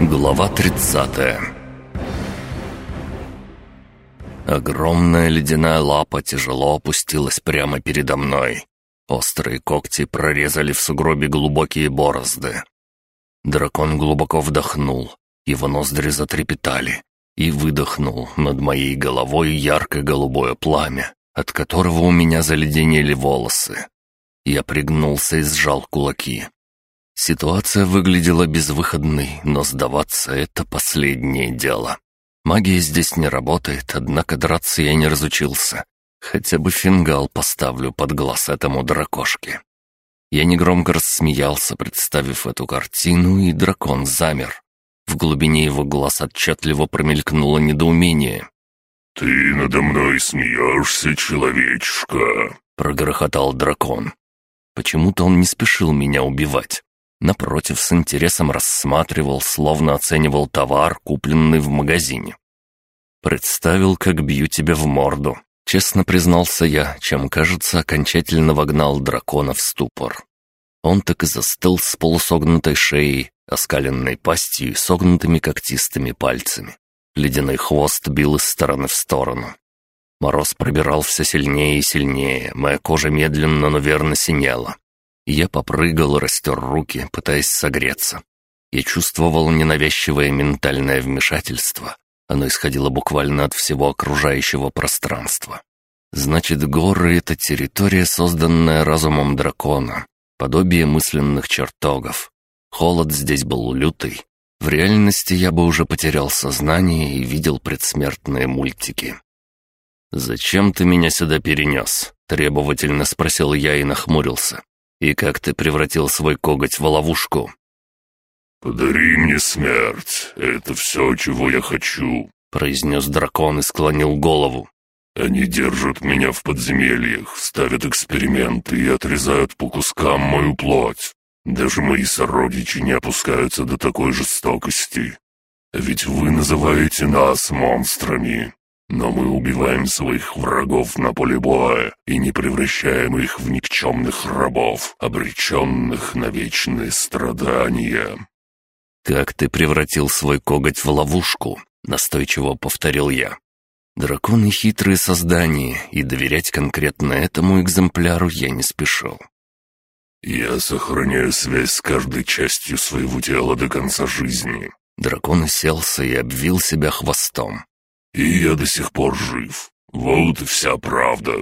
Глава 30 Огромная ледяная лапа тяжело опустилась прямо передо мной. Острые когти прорезали в сугробе глубокие борозды. Дракон глубоко вдохнул, его ноздри затрепетали, и выдохнул над моей головой ярко-голубое пламя, от которого у меня заледенели волосы. Я пригнулся и сжал кулаки. Ситуация выглядела безвыходной, но сдаваться — это последнее дело. Магия здесь не работает, однако драться я не разучился. Хотя бы фингал поставлю под глаз этому дракошке. Я негромко рассмеялся, представив эту картину, и дракон замер. В глубине его глаз отчетливо промелькнуло недоумение. «Ты надо мной смеешься, человечка?» — прогрохотал дракон. Почему-то он не спешил меня убивать. Напротив, с интересом рассматривал, словно оценивал товар, купленный в магазине. «Представил, как бью тебя в морду», — честно признался я, чем, кажется, окончательно вогнал дракона в ступор. Он так и застыл с полусогнутой шеей, оскаленной пастью и согнутыми когтистыми пальцами. Ледяной хвост бил из стороны в сторону. Мороз пробирал все сильнее и сильнее, моя кожа медленно, но верно синела. Я попрыгал растер руки, пытаясь согреться. Я чувствовал ненавязчивое ментальное вмешательство. Оно исходило буквально от всего окружающего пространства. Значит, горы — это территория, созданная разумом дракона, подобие мысленных чертогов. Холод здесь был лютый. В реальности я бы уже потерял сознание и видел предсмертные мультики. «Зачем ты меня сюда перенес?» — требовательно спросил я и нахмурился. И как ты превратил свой коготь в ловушку?» «Подари мне смерть, это все, чего я хочу», — произнес дракон и склонил голову. «Они держат меня в подземельях, ставят эксперименты и отрезают по кускам мою плоть. Даже мои сородичи не опускаются до такой жестокости. Ведь вы называете нас монстрами. Но мы убиваем своих врагов на поле боя и не превращаем их в никчемных рабов, обреченных на вечные страдания». «Как ты превратил свой коготь в ловушку?» — настойчиво повторил я. Драконы — хитрые создания, и доверять конкретно этому экземпляру я не спешил. «Я сохраняю связь с каждой частью своего тела до конца жизни». Дракон уселся и обвил себя хвостом. И я до сих пор жив. Вот и вся правда.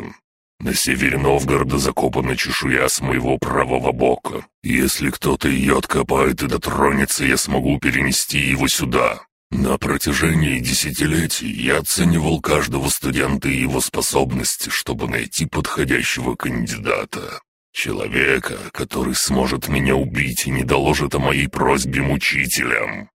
На севере Новгорода закопана чешуя с моего правого бока. Если кто-то ее откопает и дотронется, я смогу перенести его сюда. На протяжении десятилетий я оценивал каждого студента и его способности, чтобы найти подходящего кандидата. Человека, который сможет меня убить и не доложит о моей просьбе мучителям.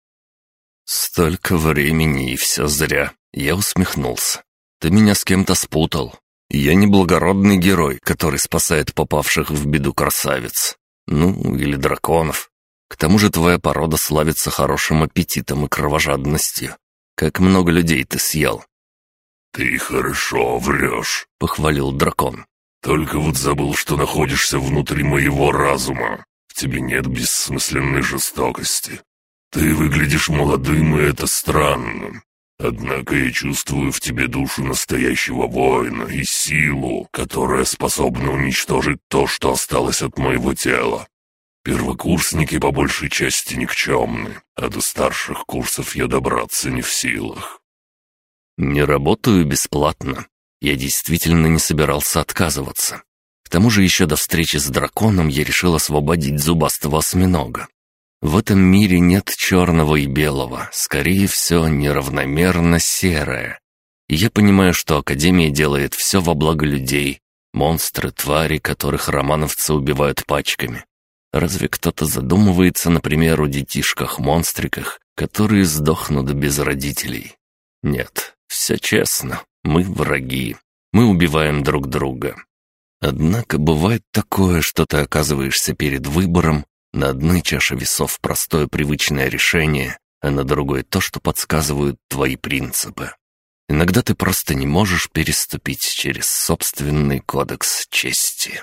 Столько времени, и все зря. Я усмехнулся. «Ты меня с кем-то спутал. Я не благородный герой, который спасает попавших в беду красавиц. Ну, или драконов. К тому же твоя порода славится хорошим аппетитом и кровожадностью. Как много людей ты съел?» «Ты хорошо врешь», — похвалил дракон. «Только вот забыл, что находишься внутри моего разума. В тебе нет бессмысленной жестокости. Ты выглядишь молодым, и это странно. Однако я чувствую в тебе душу настоящего воина и силу, которая способна уничтожить то, что осталось от моего тела. Первокурсники по большей части никчемны, а до старших курсов я добраться не в силах. Не работаю бесплатно. Я действительно не собирался отказываться. К тому же еще до встречи с драконом я решил освободить зубастого осьминога. В этом мире нет черного и белого, скорее все неравномерно серое. И я понимаю, что Академия делает все во благо людей, монстры, твари, которых романовцы убивают пачками. Разве кто-то задумывается, например, о детишках-монстриках, которые сдохнут без родителей? Нет, все честно, мы враги, мы убиваем друг друга. Однако бывает такое, что ты оказываешься перед выбором, на одной чаше весов простое привычное решение, а на другой то, что подсказывают твои принципы. Иногда ты просто не можешь переступить через собственный кодекс чести.